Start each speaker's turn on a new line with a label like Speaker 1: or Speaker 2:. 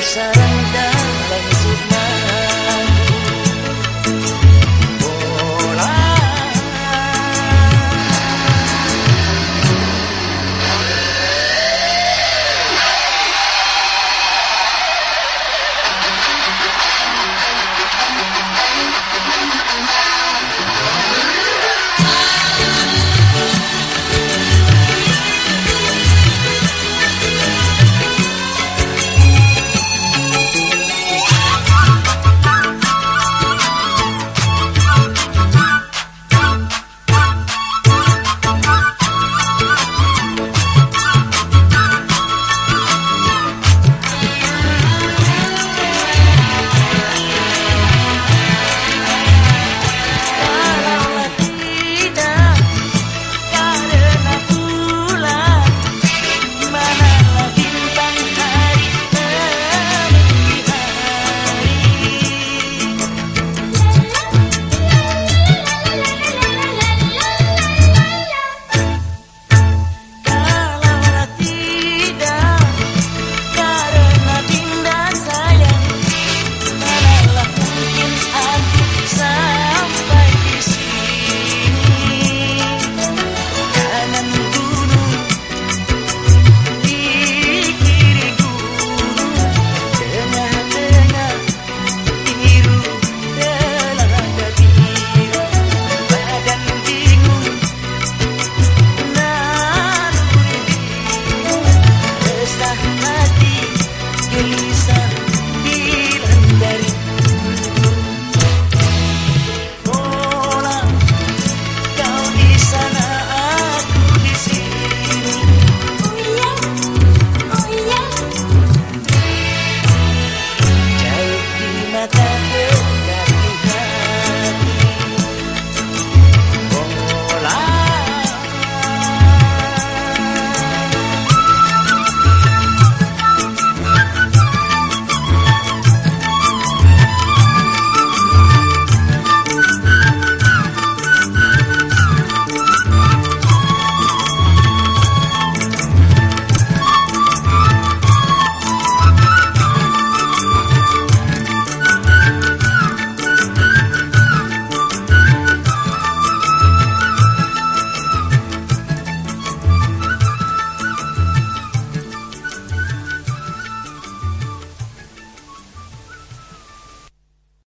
Speaker 1: person